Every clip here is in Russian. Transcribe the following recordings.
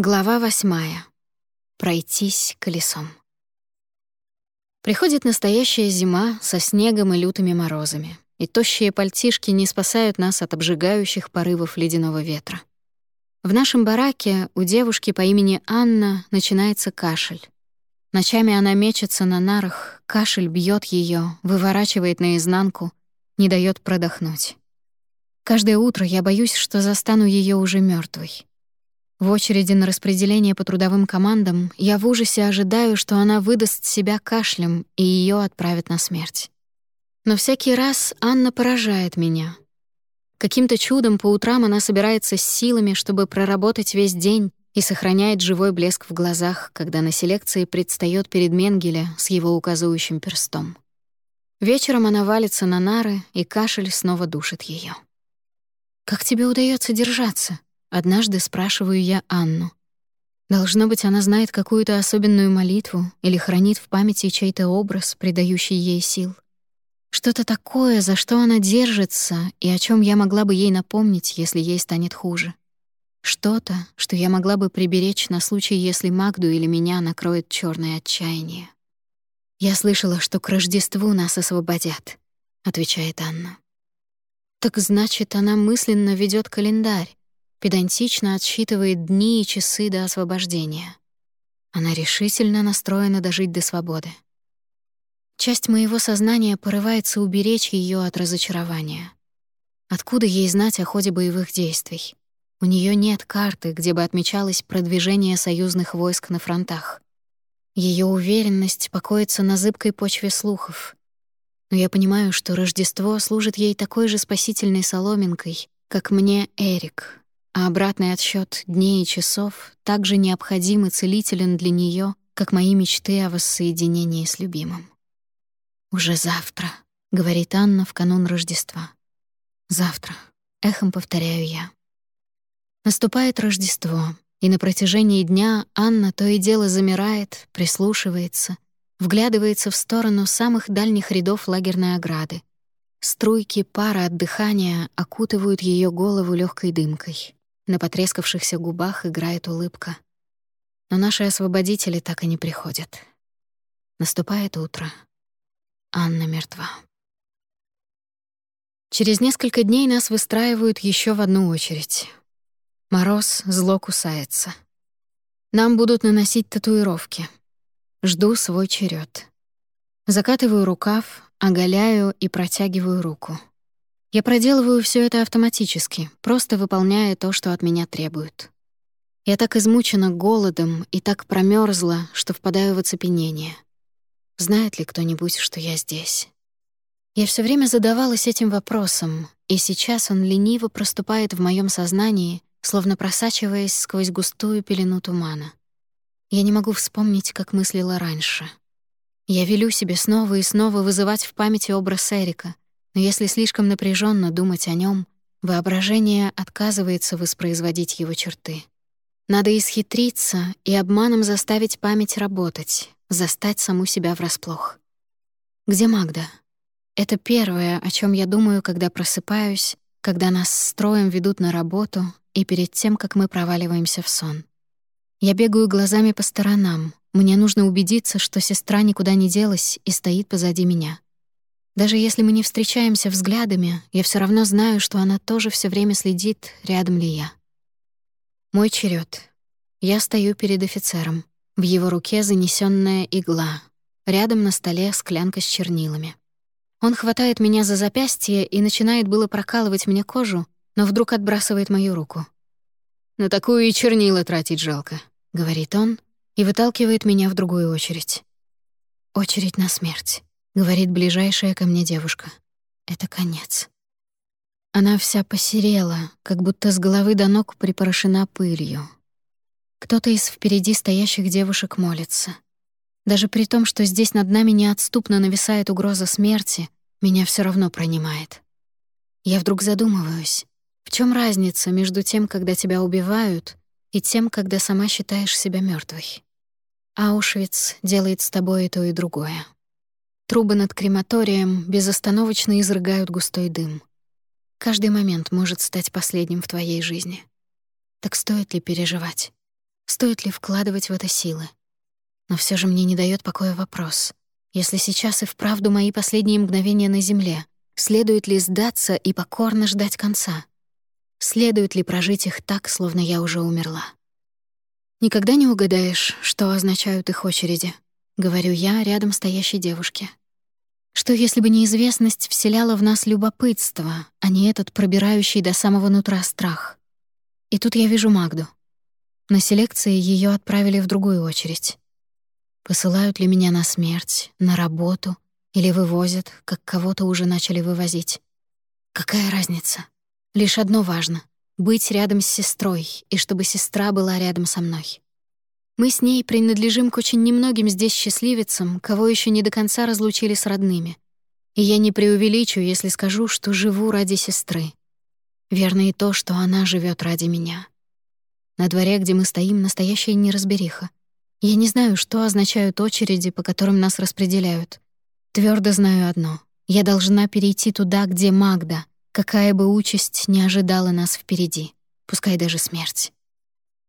Глава восьмая. Пройтись колесом. Приходит настоящая зима со снегом и лютыми морозами, и тощие пальтишки не спасают нас от обжигающих порывов ледяного ветра. В нашем бараке у девушки по имени Анна начинается кашель. Ночами она мечется на нарах, кашель бьет ее, выворачивает наизнанку, не дает продохнуть. Каждое утро я боюсь, что застану ее уже мертвой. В очереди на распределение по трудовым командам я в ужасе ожидаю, что она выдаст себя кашлем и ее отправят на смерть. Но всякий раз Анна поражает меня. Каким-то чудом по утрам она собирается с силами, чтобы проработать весь день и сохраняет живой блеск в глазах, когда на селекции предстает перед Менгеле с его указывающим перстом. Вечером она валится на нары, и кашель снова душит ее. «Как тебе удается держаться?» Однажды спрашиваю я Анну. Должно быть, она знает какую-то особенную молитву или хранит в памяти чей-то образ, придающий ей сил. Что-то такое, за что она держится и о чем я могла бы ей напомнить, если ей станет хуже. Что-то, что я могла бы приберечь на случай, если Магду или меня накроет черное отчаяние. «Я слышала, что к Рождеству нас освободят», — отвечает Анна. «Так значит, она мысленно ведет календарь, педантично отсчитывает дни и часы до освобождения. Она решительно настроена дожить до свободы. Часть моего сознания порывается уберечь ее от разочарования. Откуда ей знать о ходе боевых действий? У нее нет карты, где бы отмечалось продвижение союзных войск на фронтах. Ее уверенность покоится на зыбкой почве слухов. Но я понимаю, что Рождество служит ей такой же спасительной соломинкой, как мне Эрик, а обратный отсчет дней и часов также необходим и целителен для нее, как мои мечты о воссоединении с любимым. «Уже завтра», — говорит Анна в канун Рождества. «Завтра», — эхом повторяю я. Наступает Рождество, и на протяжении дня Анна то и дело замирает, прислушивается, вглядывается в сторону самых дальних рядов лагерной ограды. Струйки пара от дыхания окутывают ее голову легкой дымкой. На потрескавшихся губах играет улыбка. Но наши освободители так и не приходят. Наступает утро. Анна мертва. Через несколько дней нас выстраивают еще в одну очередь. Мороз зло кусается. Нам будут наносить татуировки. Жду свой черед. Закатываю рукав, оголяю и протягиваю руку. Я проделываю все это автоматически, просто выполняя то, что от меня требуют. Я так измучена голодом и так промерзла, что впадаю в оцепенение. Знает ли кто-нибудь, что я здесь? Я все время задавалась этим вопросом, и сейчас он лениво проступает в моем сознании, словно просачиваясь сквозь густую пелену тумана. Я не могу вспомнить, как мыслила раньше. Я велю себе снова и снова вызывать в памяти образ Эрика — но если слишком напряженно думать о нем, воображение отказывается воспроизводить его черты. Надо исхитриться и обманом заставить память работать, застать саму себя врасплох. Где Магда? Это первое, о чем я думаю, когда просыпаюсь, когда нас строем ведут на работу и перед тем, как мы проваливаемся в сон. Я бегаю глазами по сторонам. Мне нужно убедиться, что сестра никуда не делась и стоит позади меня. Даже если мы не встречаемся взглядами, я все равно знаю, что она тоже все время следит, рядом ли я. Мой черед. Я стою перед офицером. В его руке занесенная игла. Рядом на столе склянка с чернилами. Он хватает меня за запястье и начинает было прокалывать мне кожу, но вдруг отбрасывает мою руку. «На такую и чернила тратить жалко», — говорит он и выталкивает меня в другую очередь. Очередь на смерть говорит ближайшая ко мне девушка. Это конец. Она вся посерела, как будто с головы до ног припорошена пылью. Кто-то из впереди стоящих девушек молится. Даже при том, что здесь над нами неотступно нависает угроза смерти, меня все равно пронимает. Я вдруг задумываюсь, в чем разница между тем, когда тебя убивают, и тем, когда сама считаешь себя мертвой. Аушвиц делает с тобой и то, и другое. Трубы над крематорием безостановочно изрыгают густой дым. Каждый момент может стать последним в твоей жизни. Так стоит ли переживать? Стоит ли вкладывать в это силы? Но все же мне не дает покоя вопрос. Если сейчас и вправду мои последние мгновения на земле, следует ли сдаться и покорно ждать конца? Следует ли прожить их так, словно я уже умерла? Никогда не угадаешь, что означают их очереди, говорю я рядом стоящей девушке. Что если бы неизвестность вселяла в нас любопытство, а не этот пробирающий до самого нутра страх? И тут я вижу Магду. На селекции ее отправили в другую очередь. Посылают ли меня на смерть, на работу или вывозят, как кого-то уже начали вывозить? Какая разница? Лишь одно важно — быть рядом с сестрой, и чтобы сестра была рядом со мной. Мы с ней принадлежим к очень немногим здесь счастливицам, кого еще не до конца разлучили с родными. И я не преувеличу, если скажу, что живу ради сестры. Верно и то, что она живет ради меня. На дворе, где мы стоим, настоящая неразбериха. Я не знаю, что означают очереди, по которым нас распределяют. Твердо знаю одно. Я должна перейти туда, где Магда, какая бы участь не ожидала нас впереди, пускай даже смерть.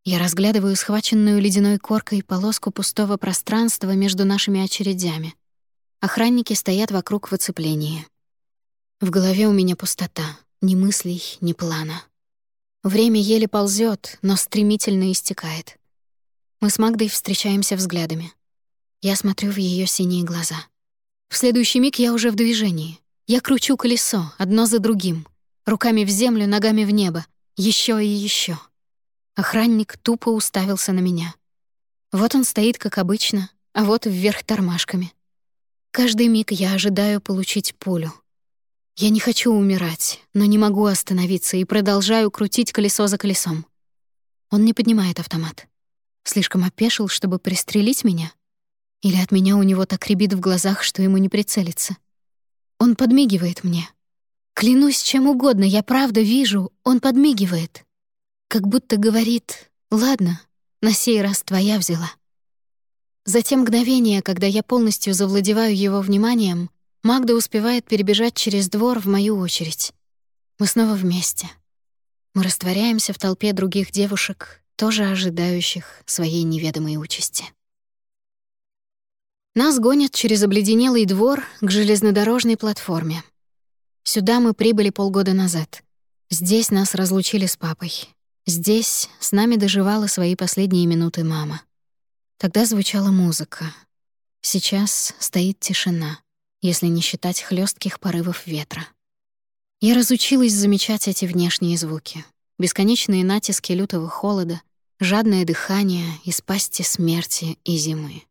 Я разглядываю схваченную ледяной коркой полоску пустого пространства между нашими очередями. Охранники стоят вокруг в оцеплении. В голове у меня пустота, ни мыслей, ни плана. Время еле ползет, но стремительно истекает. Мы с Магдой встречаемся взглядами. Я смотрю в ее синие глаза. В следующий миг я уже в движении. Я кручу колесо, одно за другим. Руками в землю, ногами в небо. Еще и еще. Охранник тупо уставился на меня. Вот он стоит, как обычно, а вот вверх тормашками. Каждый миг я ожидаю получить пулю. Я не хочу умирать, но не могу остановиться и продолжаю крутить колесо за колесом. Он не поднимает автомат. Слишком опешил, чтобы пристрелить меня? Или от меня у него так рябит в глазах, что ему не прицелиться? Он подмигивает мне. Клянусь чем угодно, я правда вижу, он подмигивает. Как будто говорит «Ладно, на сей раз твоя взяла». Затем мгновение, когда я полностью завладеваю его вниманием, Магда успевает перебежать через двор в мою очередь. Мы снова вместе. Мы растворяемся в толпе других девушек, тоже ожидающих своей неведомой участи. Нас гонят через обледенелый двор к железнодорожной платформе. Сюда мы прибыли полгода назад. Здесь нас разлучили с папой. Здесь с нами доживала свои последние минуты мама. Тогда звучала музыка. Сейчас стоит тишина, если не считать хлестких порывов ветра. Я разучилась замечать эти внешние звуки. Бесконечные натиски лютого холода, жадное дыхание из пасти смерти и зимы.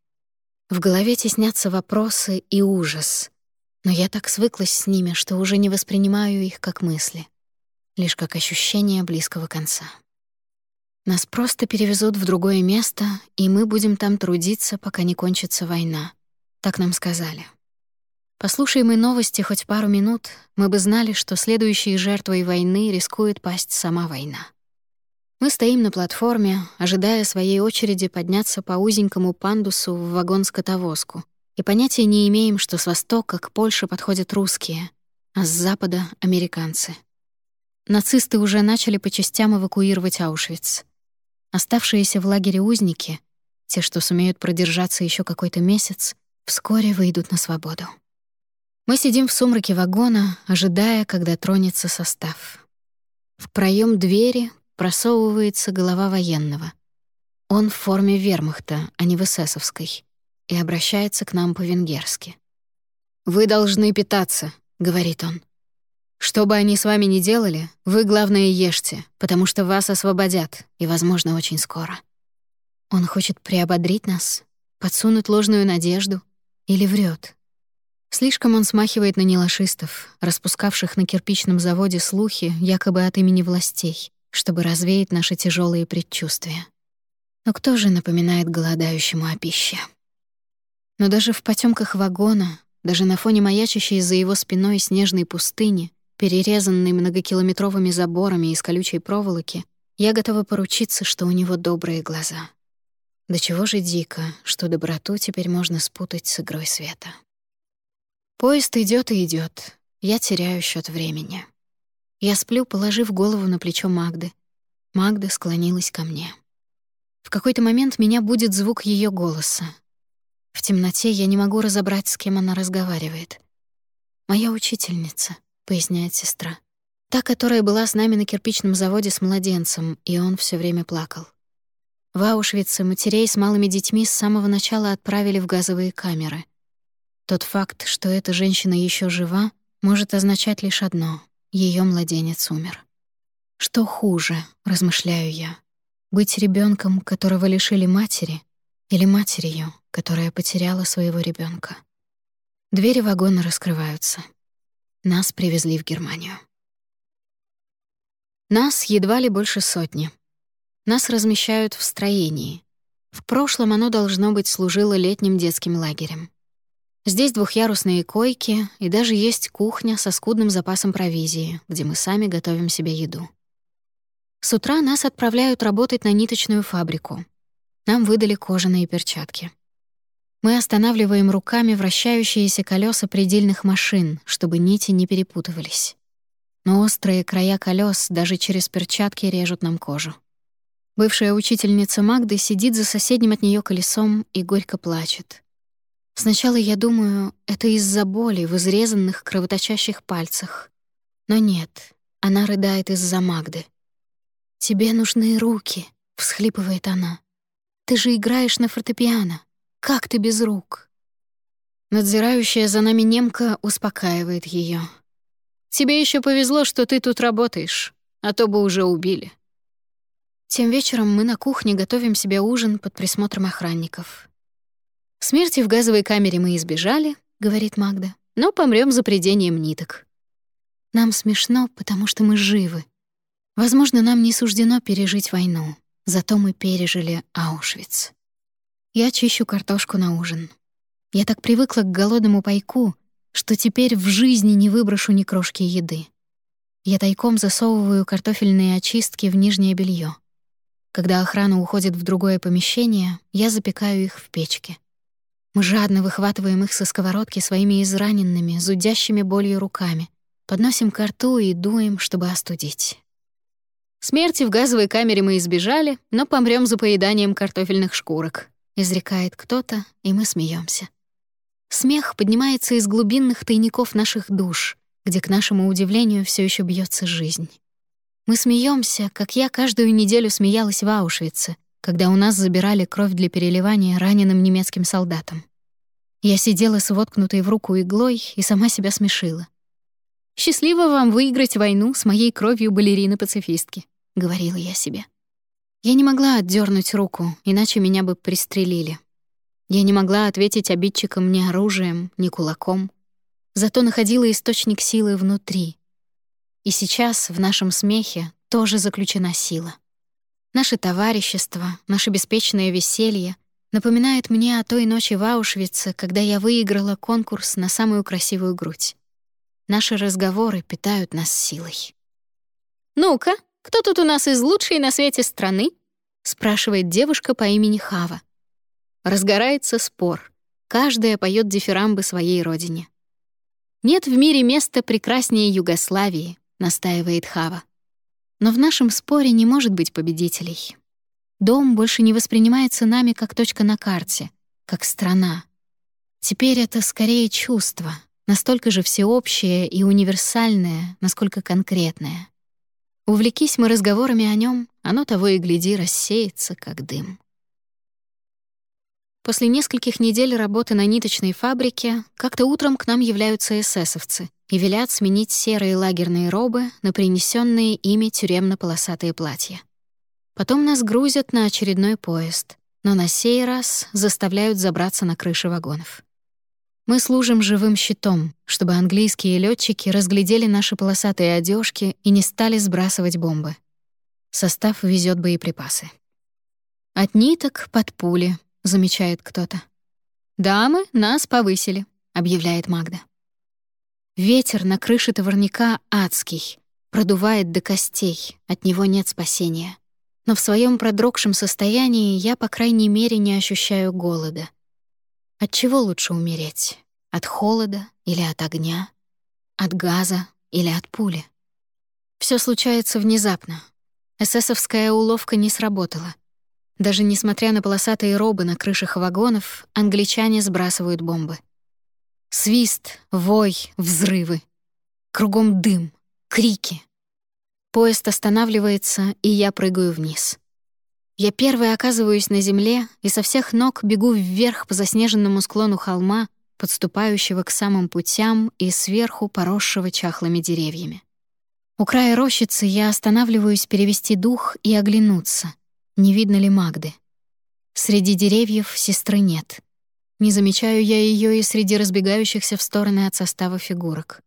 В голове теснятся вопросы и ужас, но я так свыклась с ними, что уже не воспринимаю их как мысли, лишь как ощущение близкого конца. Нас просто перевезут в другое место, и мы будем там трудиться, пока не кончится война. Так нам сказали. Послушай мы новости хоть пару минут, мы бы знали, что следующей жертвой войны рискует пасть сама война. Мы стоим на платформе, ожидая своей очереди подняться по узенькому пандусу в вагон-скотовозку, и понятия не имеем, что с востока к Польше подходят русские, а с запада — американцы. Нацисты уже начали по частям эвакуировать Аушвиц. Оставшиеся в лагере узники, те, что сумеют продержаться еще какой-то месяц, вскоре выйдут на свободу. Мы сидим в сумраке вагона, ожидая, когда тронется состав. В проем двери просовывается голова военного. Он в форме вермахта, а не в эсэсовской, и обращается к нам по-венгерски. «Вы должны питаться», — говорит он. «Что бы они с вами ни делали, вы, главное, ешьте, потому что вас освободят, и, возможно, очень скоро». Он хочет приободрить нас, подсунуть ложную надежду или врет. Слишком он смахивает на нелашистов, распускавших на кирпичном заводе слухи якобы от имени властей чтобы развеять наши тяжелые предчувствия. Но кто же напоминает голодающему о пище? Но даже в потемках вагона, даже на фоне маячащей за его спиной снежной пустыни, перерезанной многокилометровыми заборами из колючей проволоки, я готова поручиться, что у него добрые глаза. До чего же дико, что доброту теперь можно спутать с игрой света. Поезд идет и идет. Я теряю счет времени. Я сплю, положив голову на плечо Магды. Магда склонилась ко мне. В какой-то момент меня будет звук ее голоса. В темноте я не могу разобрать, с кем она разговаривает. «Моя учительница», — поясняет сестра. Та, которая была с нами на кирпичном заводе с младенцем, и он все время плакал. В Аушвице матерей с малыми детьми с самого начала отправили в газовые камеры. Тот факт, что эта женщина еще жива, может означать лишь одно — ее младенец умер. Что хуже, размышляю я, быть ребенком, которого лишили матери, или матерью, которая потеряла своего ребенка. Двери вагона раскрываются. Нас привезли в Германию. Нас едва ли больше сотни. Нас размещают в строении. В прошлом оно, должно быть, служило летним детским лагерем. Здесь двухъярусные койки и даже есть кухня со скудным запасом провизии, где мы сами готовим себе еду. С утра нас отправляют работать на ниточную фабрику. Нам выдали кожаные перчатки. Мы останавливаем руками вращающиеся колеса предельных машин, чтобы нити не перепутывались но острые края колес даже через перчатки режут нам кожу. Бывшая учительница Магды сидит за соседним от нее колесом и горько плачет. Сначала я думаю, это из-за боли в изрезанных кровоточащих пальцах. Но нет, она рыдает из-за Магды. «Тебе нужны руки», — всхлипывает она. «Ты же играешь на фортепиано. Как ты без рук?» Надзирающая за нами немка успокаивает ее. Тебе еще повезло, что ты тут работаешь, а то бы уже убили». Тем вечером мы на кухне готовим себе ужин под присмотром охранников. «Смерти в газовой камере мы избежали», — говорит Магда, «но помрем за придением ниток». Нам смешно, потому что мы живы. Возможно, нам не суждено пережить войну, зато мы пережили Аушвиц. Я чищу картошку на ужин. Я так привыкла к голодному пайку, что теперь в жизни не выброшу ни крошки еды. Я тайком засовываю картофельные очистки в нижнее белье. Когда охрана уходит в другое помещение, я запекаю их в печке. Мы жадно выхватываем их со сковородки своими израненными, зудящими болью руками, подносим к рту и дуем, чтобы остудить. Смерти в газовой камере мы избежали, но помрем за поеданием картофельных шкурок, изрекает кто-то, и мы смеемся. Смех поднимается из глубинных тайников наших душ, где, к нашему удивлению, все еще бьется жизнь. Мы смеемся, как я каждую неделю смеялась в Аушвице, когда у нас забирали кровь для переливания раненым немецким солдатам. Я сидела с воткнутой в руку иглой и сама себя смешила. «Счастливо вам выиграть войну с моей кровью балерины-пацифистки», — говорила я себе. Я не могла отдернуть руку, иначе меня бы пристрелили. Я не могла ответить обидчикам ни оружием, ни кулаком, зато находила источник силы внутри. И сейчас в нашем смехе тоже заключена сила. Наше товарищество, наше беспечное веселье напоминает мне о той ночи в Аушвице, когда я выиграла конкурс на самую красивую грудь. Наши разговоры питают нас силой. «Ну-ка, кто тут у нас из лучшей на свете страны?» — спрашивает девушка по имени Хава. Разгорается спор. Каждая поет дифирамбы своей родине. «Нет в мире места прекраснее Югославии», — настаивает Хава. Но в нашем споре не может быть победителей. Дом больше не воспринимается нами как точка на карте, как страна. Теперь это скорее чувство, настолько же всеобщее и универсальное, насколько конкретное. Увлекись мы разговорами о нем, оно того и гляди рассеется, как дым. После нескольких недель работы на ниточной фабрике как-то утром к нам являются эсэсовцы и велят сменить серые лагерные робы на принесенные ими тюремно-полосатые платья. Потом нас грузят на очередной поезд, но на сей раз заставляют забраться на крыши вагонов. Мы служим живым щитом, чтобы английские летчики разглядели наши полосатые одежки и не стали сбрасывать бомбы. Состав везет боеприпасы. От ниток под пули, замечает кто-то. «Дамы, нас повысили», — объявляет Магда. Ветер на крыше товарника адский, продувает до костей, от него нет спасения. Но в своем продрогшем состоянии я, по крайней мере, не ощущаю голода. От чего лучше умереть? От холода или от огня? От газа или от пули? Все случается внезапно. Эсэсовская уловка не сработала. Даже несмотря на полосатые робы на крышах вагонов, англичане сбрасывают бомбы. Свист, вой, взрывы. Кругом дым, крики. Поезд останавливается, и я прыгаю вниз. Я первой оказываюсь на земле и со всех ног бегу вверх по заснеженному склону холма, подступающего к самым путям и сверху поросшего чахлыми деревьями. У края рощицы я останавливаюсь перевести дух и оглянуться, не видно ли Магды. Среди деревьев сестры нет. Не замечаю я ее и среди разбегающихся в стороны от состава фигурок.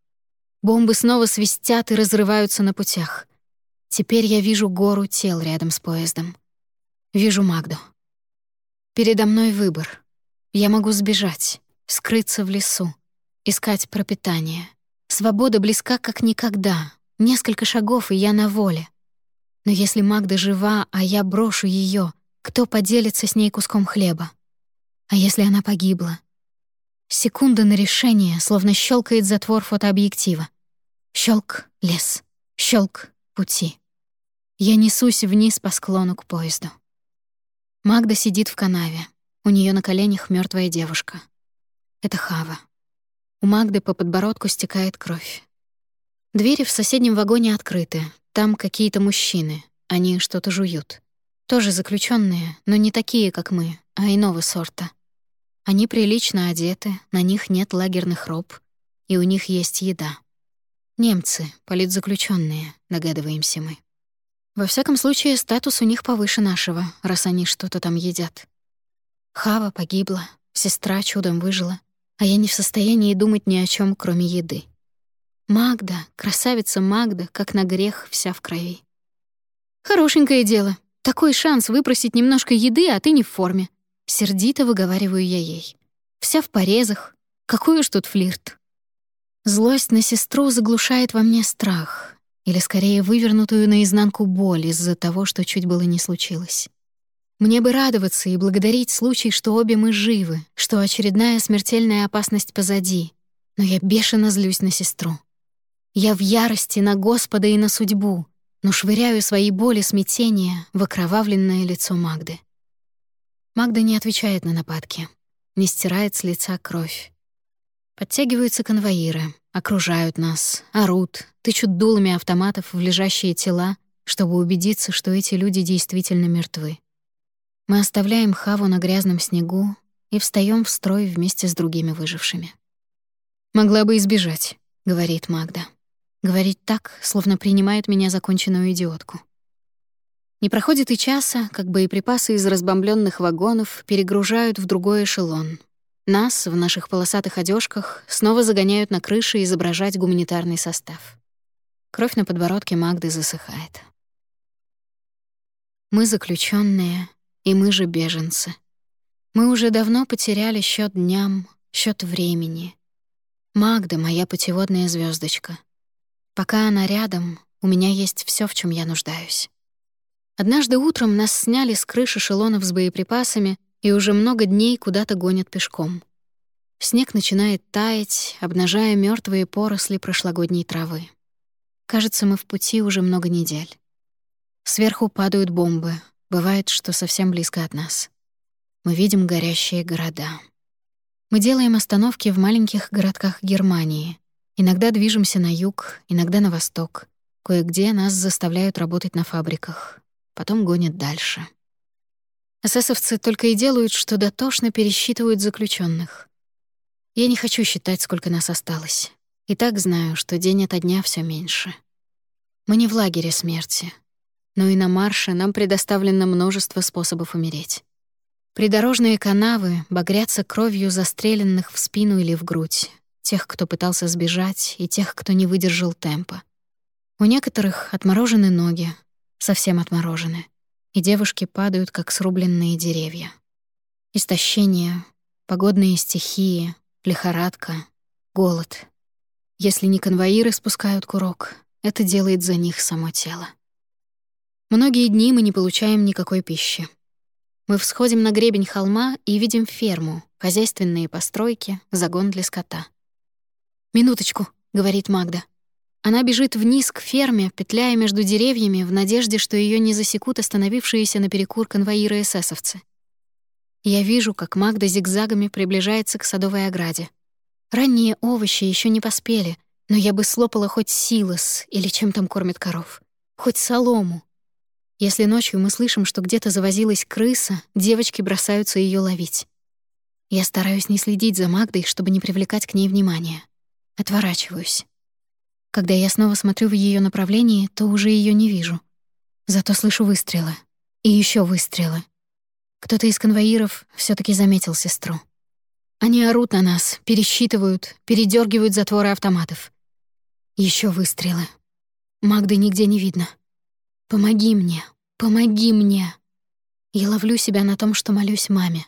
Бомбы снова свистят и разрываются на путях. Теперь я вижу гору тел рядом с поездом. Вижу Магду. Передо мной выбор. Я могу сбежать, скрыться в лесу, искать пропитание. Свобода близка как никогда. Несколько шагов, и я на воле. Но если Магда жива, а я брошу ее, кто поделится с ней куском хлеба? А если она погибла? Секунда на решение, словно щелкает затвор фотообъектива. Щелк — лес, щелк — пути. Я несусь вниз по склону к поезду. Магда сидит в канаве. У нее на коленях мертвая девушка. Это Хава. У Магды по подбородку стекает кровь. Двери в соседнем вагоне открыты. Там какие-то мужчины. Они что-то жуют. Тоже заключенные, но не такие, как мы, а иного сорта. Они прилично одеты, на них нет лагерных роб, и у них есть еда. Немцы, политзаключенные, догадываемся мы. Во всяком случае, статус у них повыше нашего, раз они что-то там едят. Хава погибла, сестра чудом выжила а я не в состоянии думать ни о чем, кроме еды. Магда, красавица Магда, как на грех вся в крови. Хорошенькое дело. Такой шанс выпросить немножко еды, а ты не в форме. Сердито выговариваю я ей. Вся в порезах. Какой уж тут флирт. Злость на сестру заглушает во мне страх, или скорее вывернутую наизнанку боль из-за того, что чуть было не случилось. Мне бы радоваться и благодарить случай, что обе мы живы, что очередная смертельная опасность позади. Но я бешено злюсь на сестру. Я в ярости на Господа и на судьбу, но швыряю свои боли смятения в окровавленное лицо Магды. Магда не отвечает на нападки, не стирает с лица кровь. Подтягиваются конвоиры, окружают нас, орут, тычут дулами автоматов в лежащие тела, чтобы убедиться, что эти люди действительно мертвы. Мы оставляем Хаву на грязном снегу и встаем в строй вместе с другими выжившими. «Могла бы избежать», — говорит Магда. Говорит так, словно принимает меня законченную идиотку. Не проходит и часа, как боеприпасы из разбомбленных вагонов перегружают в другой эшелон. Нас в наших полосатых одежках снова загоняют на крыши изображать гуманитарный состав. Кровь на подбородке Магды засыхает. Мы заключенные, и мы же беженцы. Мы уже давно потеряли счет дням, счет времени. Магда — моя путеводная звездочка. Пока она рядом, у меня есть все, в чем я нуждаюсь. Однажды утром нас сняли с крыши шелонов с боеприпасами и уже много дней куда-то гонят пешком. Снег начинает таять, обнажая мертвые поросли прошлогодней травы. Кажется, мы в пути уже много недель. Сверху падают бомбы, Бывает, что совсем близко от нас. Мы видим горящие города. Мы делаем остановки в маленьких городках Германии. Иногда движемся на юг, иногда на восток. Кое-где нас заставляют работать на фабриках. Потом гонят дальше. Эсэсовцы только и делают, что дотошно пересчитывают заключенных. Я не хочу считать, сколько нас осталось. И так знаю, что день ото дня все меньше. Мы не в лагере смерти но и на марше нам предоставлено множество способов умереть. Придорожные канавы багрятся кровью застреленных в спину или в грудь, тех, кто пытался сбежать, и тех, кто не выдержал темпа. У некоторых отморожены ноги, совсем отморожены, и девушки падают, как срубленные деревья. Истощение, погодные стихии, лихорадка, голод. Если не конвоиры спускают курок, это делает за них само тело. Многие дни мы не получаем никакой пищи. Мы всходим на гребень холма и видим ферму, хозяйственные постройки, загон для скота. «Минуточку», — говорит Магда. Она бежит вниз к ферме, петляя между деревьями в надежде, что ее не засекут остановившиеся наперекур конвоиры эсэсовцы. Я вижу, как Магда зигзагами приближается к садовой ограде. Ранние овощи еще не поспели, но я бы слопала хоть силос или чем там кормят коров, хоть солому. Если ночью мы слышим, что где-то завозилась крыса, девочки бросаются ее ловить. Я стараюсь не следить за Магдой, чтобы не привлекать к ней внимания. Отворачиваюсь. Когда я снова смотрю в ее направлении, то уже ее не вижу. Зато слышу выстрелы. И еще выстрелы. Кто-то из конвоиров все таки заметил сестру. Они орут на нас, пересчитывают, передергивают затворы автоматов. Еще выстрелы. Магды нигде не видно. Помоги мне, помоги мне. Я ловлю себя на том, что молюсь маме.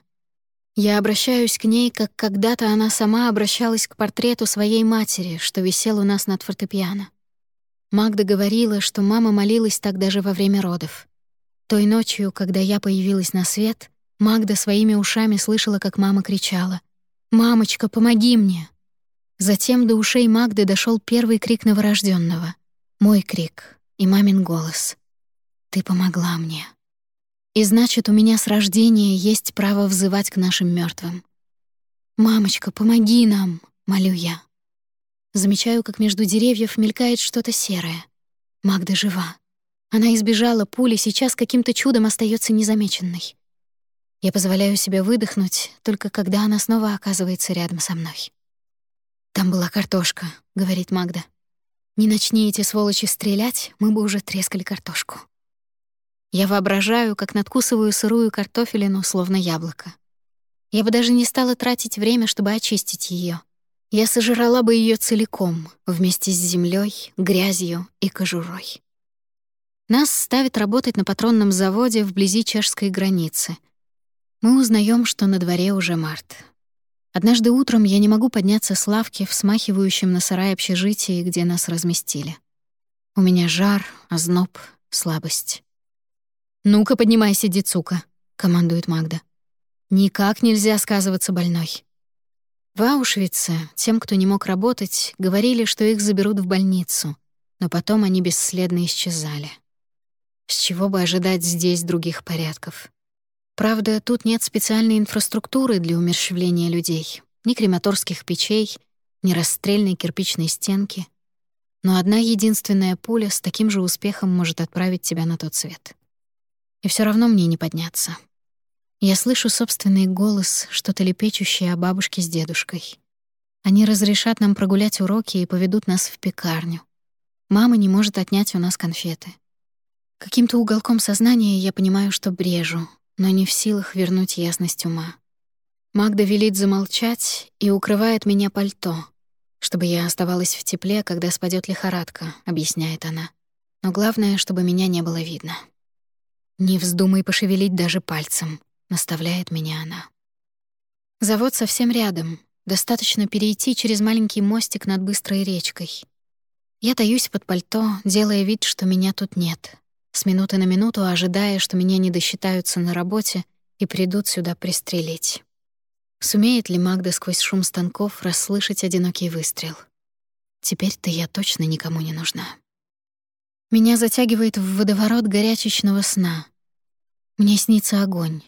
Я обращаюсь к ней, как когда-то она сама обращалась к портрету своей матери, что висел у нас над фортепиано. Магда говорила, что мама молилась так даже во время родов. Той ночью, когда я появилась на свет, Магда своими ушами слышала, как мама кричала «Мамочка, помоги мне!». Затем до ушей Магды дошел первый крик новорожденного, мой крик и мамин голос. «Ты помогла мне». И значит, у меня с рождения есть право взывать к нашим мертвым. «Мамочка, помоги нам!» — молю я. Замечаю, как между деревьев мелькает что-то серое. Магда жива. Она избежала пули, сейчас каким-то чудом остается незамеченной. Я позволяю себе выдохнуть, только когда она снова оказывается рядом со мной. «Там была картошка», — говорит Магда. «Не начни эти сволочи стрелять, мы бы уже трескали картошку». Я воображаю, как надкусываю сырую картофелину, словно яблоко. Я бы даже не стала тратить время, чтобы очистить ее. Я сожрала бы ее целиком, вместе с землей, грязью и кожурой. Нас ставят работать на патронном заводе вблизи чешской границы. Мы узнаем, что на дворе уже март. Однажды утром я не могу подняться с лавки в смахивающем на сарай общежитии, где нас разместили. У меня жар, озноб, слабость. «Ну-ка, поднимайся, Дицука», — командует Магда. «Никак нельзя сказываться больной». В Аушвице тем, кто не мог работать, говорили, что их заберут в больницу, но потом они бесследно исчезали. С чего бы ожидать здесь других порядков? Правда, тут нет специальной инфраструктуры для умерщвления людей, ни крематорских печей, ни расстрельной кирпичной стенки. Но одна единственная пуля с таким же успехом может отправить тебя на тот свет. И все равно мне не подняться. Я слышу собственный голос, что-то лепечущее о бабушке с дедушкой. Они разрешат нам прогулять уроки и поведут нас в пекарню. Мама не может отнять у нас конфеты. Каким-то уголком сознания я понимаю, что брежу, но не в силах вернуть ясность ума. Магда велит замолчать и укрывает меня пальто, чтобы я оставалась в тепле, когда спадет лихорадка, объясняет она. Но главное, чтобы меня не было видно. «Не вздумай пошевелить даже пальцем», — наставляет меня она. Завод совсем рядом. Достаточно перейти через маленький мостик над быстрой речкой. Я таюсь под пальто, делая вид, что меня тут нет. С минуты на минуту ожидая, что меня не досчитаются на работе и придут сюда пристрелить. Сумеет ли Магда сквозь шум станков расслышать одинокий выстрел? Теперь-то я точно никому не нужна. Меня затягивает в водоворот горячечного сна. Мне снится огонь,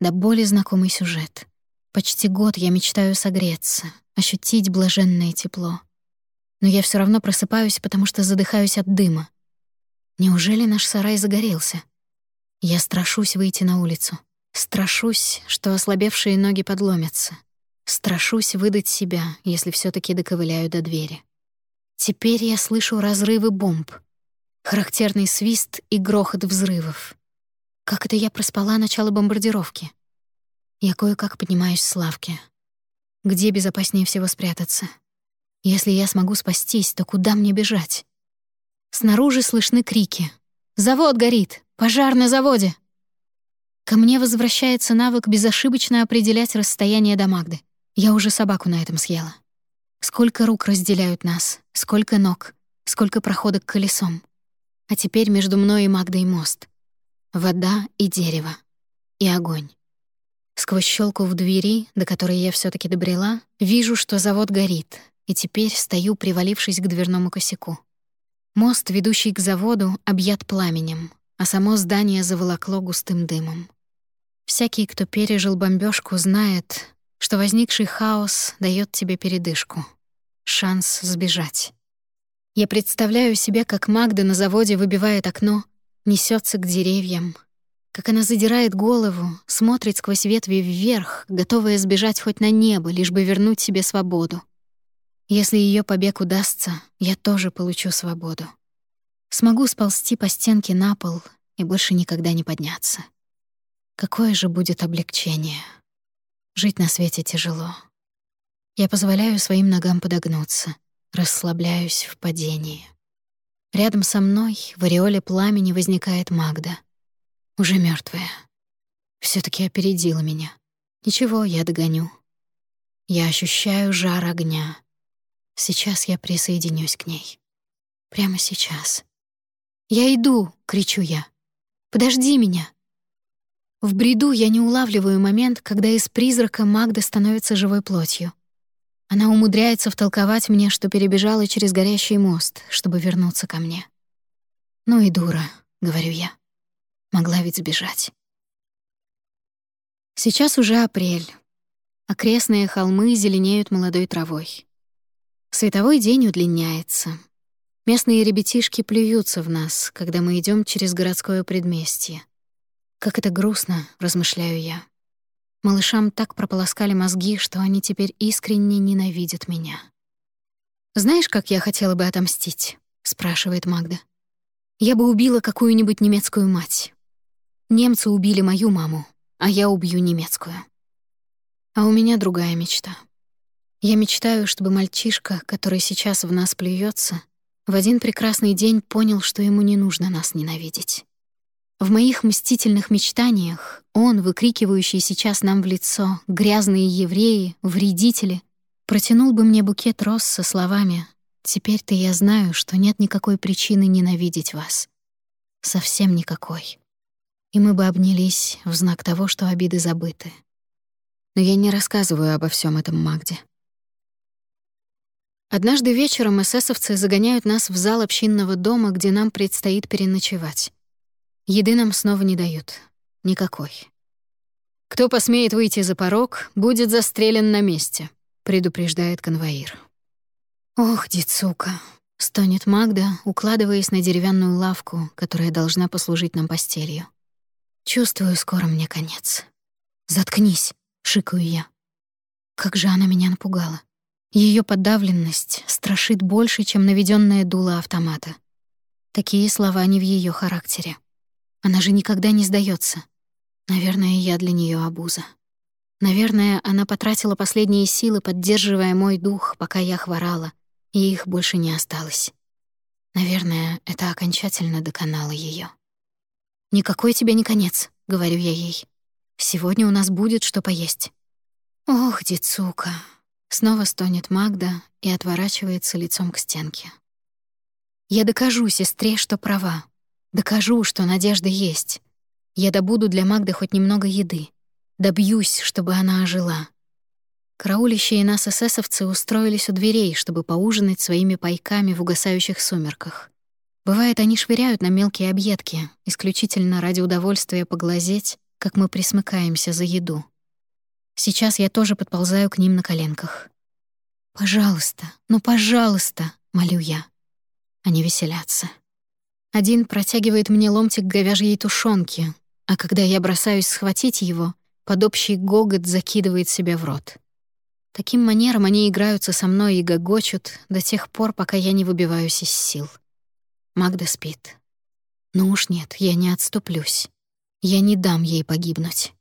да более знакомый сюжет. Почти год я мечтаю согреться, ощутить блаженное тепло. Но я все равно просыпаюсь, потому что задыхаюсь от дыма. Неужели наш сарай загорелся? Я страшусь выйти на улицу. Страшусь, что ослабевшие ноги подломятся. Страшусь выдать себя, если все таки доковыляю до двери. Теперь я слышу разрывы бомб — Характерный свист и грохот взрывов. Как это я проспала начало бомбардировки? Я кое-как поднимаюсь с лавки. Где безопаснее всего спрятаться? Если я смогу спастись, то куда мне бежать? Снаружи слышны крики. «Завод горит! Пожар на заводе!» Ко мне возвращается навык безошибочно определять расстояние до Магды. Я уже собаку на этом съела. Сколько рук разделяют нас, сколько ног, сколько проходок колесом. А теперь между мной и Магдой мост. Вода и дерево. И огонь. Сквозь щелку в двери, до которой я все таки добрела, вижу, что завод горит, и теперь стою, привалившись к дверному косяку. Мост, ведущий к заводу, объят пламенем, а само здание заволокло густым дымом. Всякий, кто пережил бомбежку, знает, что возникший хаос дает тебе передышку, шанс сбежать. Я представляю себе, как Магда на заводе выбивает окно, несется к деревьям, как она задирает голову, смотрит сквозь ветви вверх, готовая сбежать хоть на небо, лишь бы вернуть себе свободу. Если ее побег удастся, я тоже получу свободу. Смогу сползти по стенке на пол и больше никогда не подняться. Какое же будет облегчение. Жить на свете тяжело. Я позволяю своим ногам подогнуться, расслабляюсь в падении. Рядом со мной в ореоле пламени возникает Магда. Уже мертвая. все таки опередила меня. Ничего, я догоню. Я ощущаю жар огня. Сейчас я присоединюсь к ней. Прямо сейчас. «Я иду!» — кричу я. «Подожди меня!» В бреду я не улавливаю момент, когда из призрака Магда становится живой плотью. Она умудряется втолковать мне, что перебежала через горящий мост, чтобы вернуться ко мне. «Ну и дура», — говорю я. Могла ведь сбежать. Сейчас уже апрель. Окрестные холмы зеленеют молодой травой. Световой день удлиняется. Местные ребятишки плюются в нас, когда мы идем через городское предместье. Как это грустно, размышляю я. Малышам так прополоскали мозги, что они теперь искренне ненавидят меня. «Знаешь, как я хотела бы отомстить?» — спрашивает Магда. «Я бы убила какую-нибудь немецкую мать. Немцы убили мою маму, а я убью немецкую. А у меня другая мечта. Я мечтаю, чтобы мальчишка, который сейчас в нас плюется, в один прекрасный день понял, что ему не нужно нас ненавидеть. В моих мстительных мечтаниях он, выкрикивающий сейчас нам в лицо «грязные евреи, вредители», протянул бы мне букет роз со словами «Теперь-то я знаю, что нет никакой причины ненавидеть вас. Совсем никакой». И мы бы обнялись в знак того, что обиды забыты. Но я не рассказываю обо всем этом Магде. Однажды вечером эсэсовцы загоняют нас в зал общинного дома, где нам предстоит переночевать. Еды нам снова не дают. Никакой. «Кто посмеет выйти за порог, будет застрелен на месте», — предупреждает конвоир. «Ох, дицука», — стонет Магда, укладываясь на деревянную лавку, которая должна послужить нам постелью. «Чувствую, скоро мне конец». «Заткнись», — шикаю я. Как же она меня напугала. Ее подавленность страшит больше, чем наведенное дуло автомата. Такие слова не в ее характере. Она же никогда не сдается. Наверное, я для нее обуза. Наверное, она потратила последние силы, поддерживая мой дух, пока я хворала, и их больше не осталось. Наверное, это окончательно доконало ее. «Никакой тебе не конец», — говорю я ей. «Сегодня у нас будет что поесть». «Ох, децука», — снова стонет Магда и отворачивается лицом к стенке. «Я докажу сестре, что права. Докажу, что надежда есть. Я добуду для Магды хоть немного еды. Добьюсь, чтобы она ожила. Караулищие нас эсэсовцы устроились у дверей, чтобы поужинать своими пайками в угасающих сумерках. Бывает, они швыряют на мелкие объедки, исключительно ради удовольствия поглазеть, как мы присмыкаемся за еду. Сейчас я тоже подползаю к ним на коленках. «Пожалуйста, ну, пожалуйста!» — молю я. Они веселятся. Один протягивает мне ломтик говяжьей тушенки, а когда я бросаюсь схватить его, под общий гогот закидывает себя в рот. Таким манером они играются со мной и гогочут до тех пор, пока я не выбиваюсь из сил. Магда спит. Ну уж нет, я не отступлюсь. Я не дам ей погибнуть.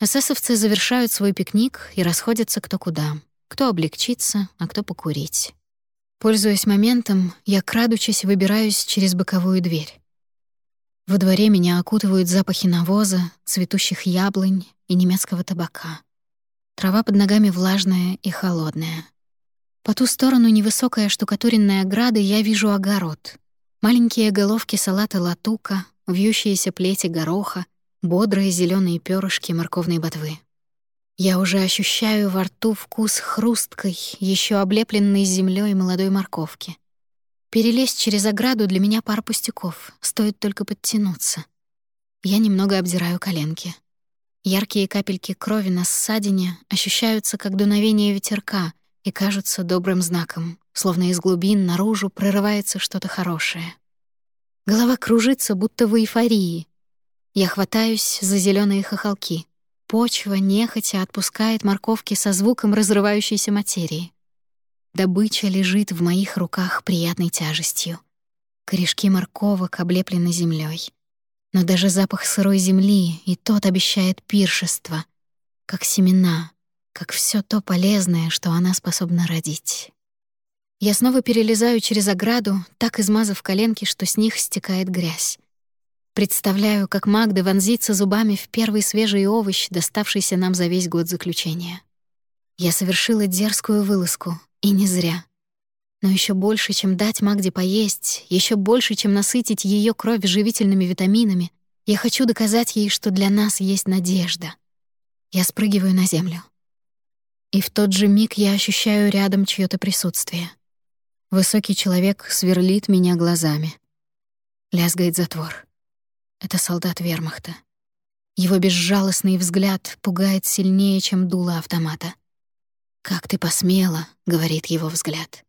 Эсэсовцы завершают свой пикник и расходятся кто куда. Кто облегчиться, а кто покурить. Пользуясь моментом, я, крадучись, выбираюсь через боковую дверь. Во дворе меня окутывают запахи навоза, цветущих яблонь и немецкого табака. Трава под ногами влажная и холодная. По ту сторону невысокая штукатуренная ограды я вижу огород. Маленькие головки салата латука, вьющиеся плети гороха, бодрые зеленые перышки морковной ботвы. Я уже ощущаю во рту вкус хрусткой, еще облепленной землей молодой морковки. Перелезть через ограду для меня пара пустяков, стоит только подтянуться. Я немного обдираю коленки. Яркие капельки крови на ссадине ощущаются как дуновение ветерка и кажутся добрым знаком, словно из глубин наружу прорывается что-то хорошее. Голова кружится, будто в эйфории. Я хватаюсь за зеленые хохолки. Почва нехотя отпускает морковки со звуком разрывающейся материи. Добыча лежит в моих руках приятной тяжестью. Корешки морковок облеплены землей. Но даже запах сырой земли и тот обещает пиршество, как семена, как все то полезное, что она способна родить. Я снова перелезаю через ограду, так измазав коленки, что с них стекает грязь. Представляю, как Магда вонзится зубами в первый свежий овощ, доставшийся нам за весь год заключения. Я совершила дерзкую вылазку, и не зря. Но еще больше, чем дать Магде поесть, еще больше, чем насытить ее кровь живительными витаминами, я хочу доказать ей, что для нас есть надежда. Я спрыгиваю на землю. И в тот же миг я ощущаю рядом чье то присутствие. Высокий человек сверлит меня глазами. Лязгает затвор. Это солдат вермахта. Его безжалостный взгляд пугает сильнее, чем дуло автомата. «Как ты посмела», — говорит его взгляд.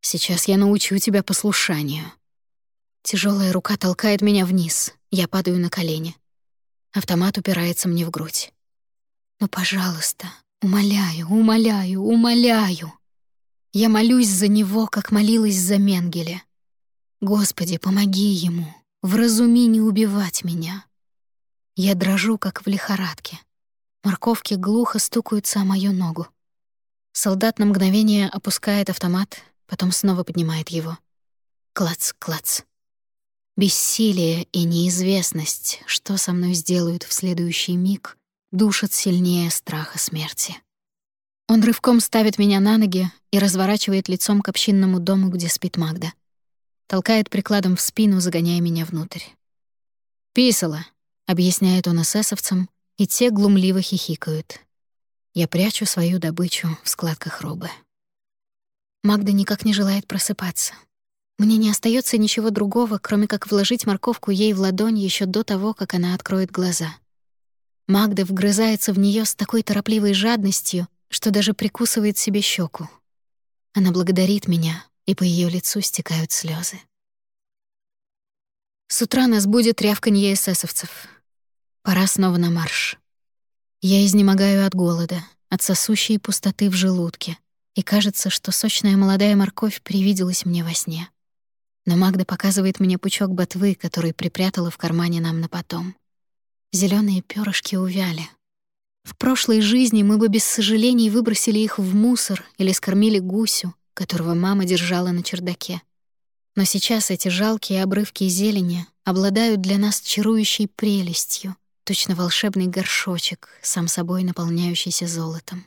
«Сейчас я научу тебя послушанию». Тяжелая рука толкает меня вниз. Я падаю на колени. Автомат упирается мне в грудь. «Ну, пожалуйста, умоляю, умоляю, умоляю». Я молюсь за него, как молилась за Менгеля. Господи, помоги ему, вразуми не убивать меня. Я дрожу, как в лихорадке. Морковки глухо стукаются о мою ногу. Солдат на мгновение опускает автомат, потом снова поднимает его. Клац, клац. Бессилие и неизвестность, что со мной сделают в следующий миг, душат сильнее страха смерти. Он рывком ставит меня на ноги и разворачивает лицом к общинному дому, где спит Магда. Толкает прикладом в спину, загоняя меня внутрь. «Писала», — объясняет он эсэсовцам, и те глумливо хихикают. Я прячу свою добычу в складках робы. Магда никак не желает просыпаться. Мне не остается ничего другого, кроме как вложить морковку ей в ладонь еще до того, как она откроет глаза. Магда вгрызается в нее с такой торопливой жадностью, что даже прикусывает себе щеку. Она благодарит меня, и по ее лицу стекают слезы. С утра нас будет рявканье эсэсовцев. Пора снова на марш. Я изнемогаю от голода, от сосущей пустоты в желудке, и кажется, что сочная молодая морковь привиделась мне во сне. Но Магда показывает мне пучок ботвы, который припрятала в кармане нам на потом. Зеленые перышки увяли. В прошлой жизни мы бы без сожалений выбросили их в мусор или скормили гусю, которого мама держала на чердаке. Но сейчас эти жалкие обрывки зелени обладают для нас чарующей прелестью, точно волшебный горшочек, сам собой наполняющийся золотом.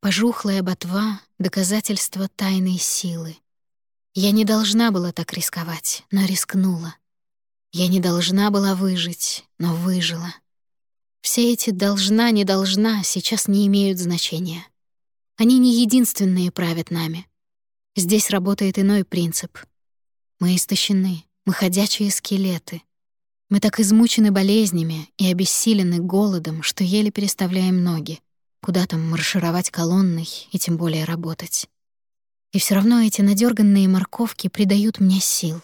Пожухлая ботва — доказательство тайной силы. Я не должна была так рисковать, но рискнула. Я не должна была выжить, но выжила. Все эти «должна», «не должна» сейчас не имеют значения. Они не единственные правят нами. Здесь работает иной принцип. Мы истощены, мы ходячие скелеты — мы так измучены болезнями и обессилены голодом, что еле переставляем ноги. Куда там маршировать колонной и тем более работать. И все равно эти надерганные морковки придают мне сил.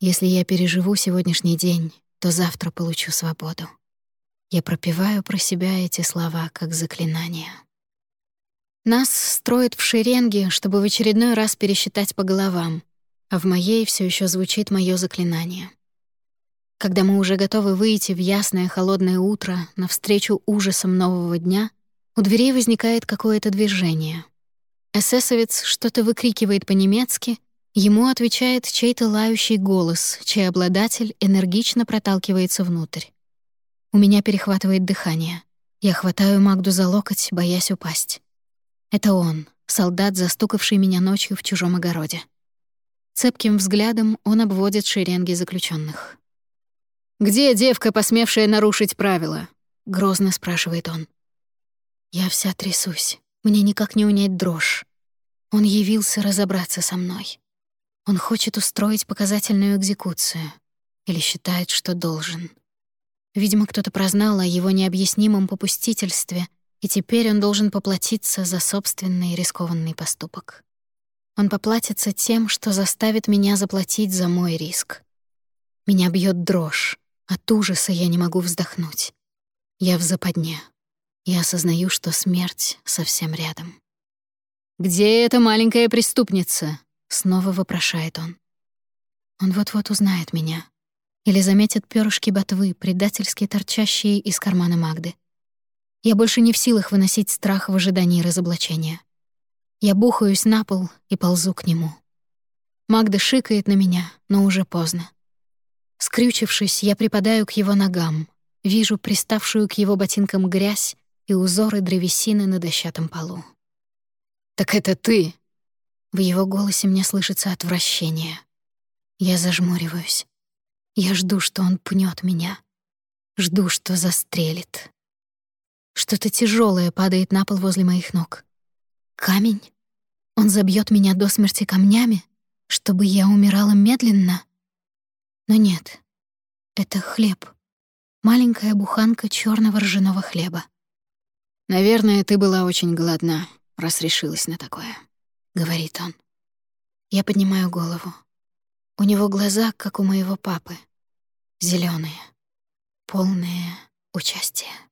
Если я переживу сегодняшний день, то завтра получу свободу. Я пропеваю про себя эти слова как заклинание. Нас строят в шеренге, чтобы в очередной раз пересчитать по головам, а в моей все еще звучит мое заклинание. Когда мы уже готовы выйти в ясное холодное утро навстречу ужасам нового дня, у дверей возникает какое-то движение. Эсэсовец что-то выкрикивает по-немецки, ему отвечает чей-то лающий голос, чей обладатель энергично проталкивается внутрь. У меня перехватывает дыхание. Я хватаю Магду за локоть, боясь упасть. Это он, солдат, застукавший меня ночью в чужом огороде. Цепким взглядом он обводит шеренги заключенных. «Где девка, посмевшая нарушить правила?» — грозно спрашивает он. Я вся трясусь. Мне никак не унять дрожь. Он явился разобраться со мной. Он хочет устроить показательную экзекуцию или считает, что должен. Видимо, кто-то прознал о его необъяснимом попустительстве, и теперь он должен поплатиться за собственный рискованный поступок. Он поплатится тем, что заставит меня заплатить за мой риск. Меня бьет дрожь. От ужаса я не могу вздохнуть. Я в западне. Я осознаю, что смерть совсем рядом. «Где эта маленькая преступница?» — снова вопрошает он. Он вот-вот узнает меня. Или заметит перышки ботвы, предательски торчащие из кармана Магды. Я больше не в силах выносить страх в ожидании разоблачения. Я бухаюсь на пол и ползу к нему. Магда шикает на меня, но уже поздно. Скрючившись, я припадаю к его ногам, вижу приставшую к его ботинкам грязь и узоры древесины на дощатом полу. «Так это ты!» В его голосе мне слышится отвращение. Я зажмуриваюсь. Я жду, что он пнет меня. Жду, что застрелит. Что-то тяжелое падает на пол возле моих ног. Камень? Он забьет меня до смерти камнями, чтобы я умирала медленно? Но нет. Это хлеб. Маленькая буханка черного ржаного хлеба. Наверное, ты была очень голодна, раз решилась на такое говорит он. Я поднимаю голову. У него глаза, как у моего папы, зеленые, полные участия.